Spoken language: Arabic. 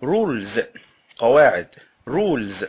rules قواعد rules